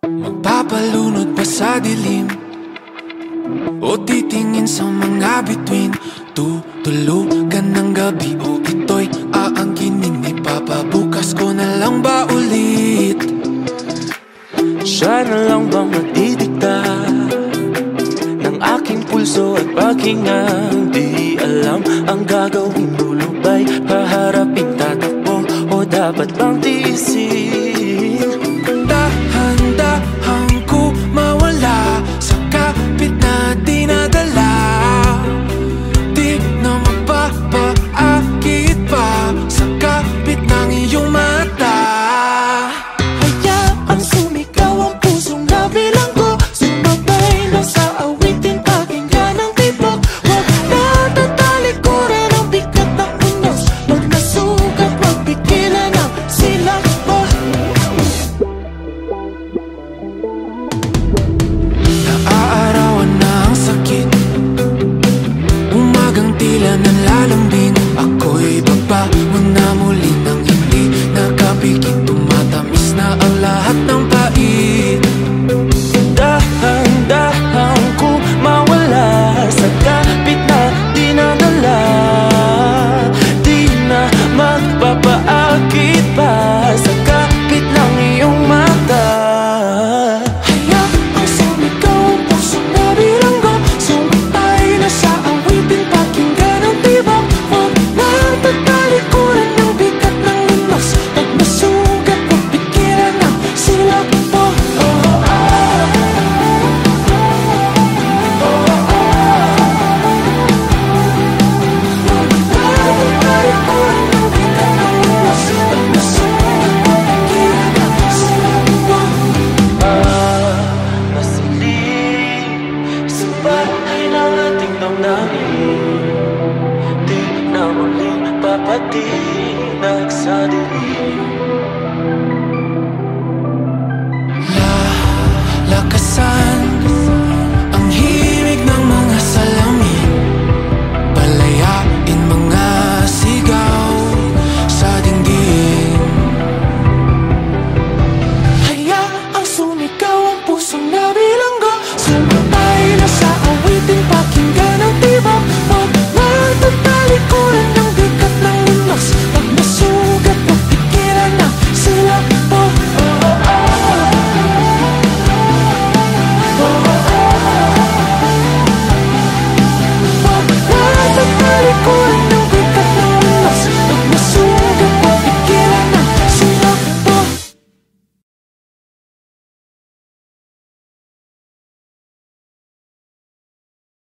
Magpapalunod pa sa dilim O titingin sa mga bituin Tutulog ka ng gabi o ito lang ba ulit? Siya na lang bang magdidikta Ng aking pulso at pakingang Di alam ang gagawin dulo ba'y Paharapin tatakbo o dapat bang tiisin? tinag sa dilim Lalakasan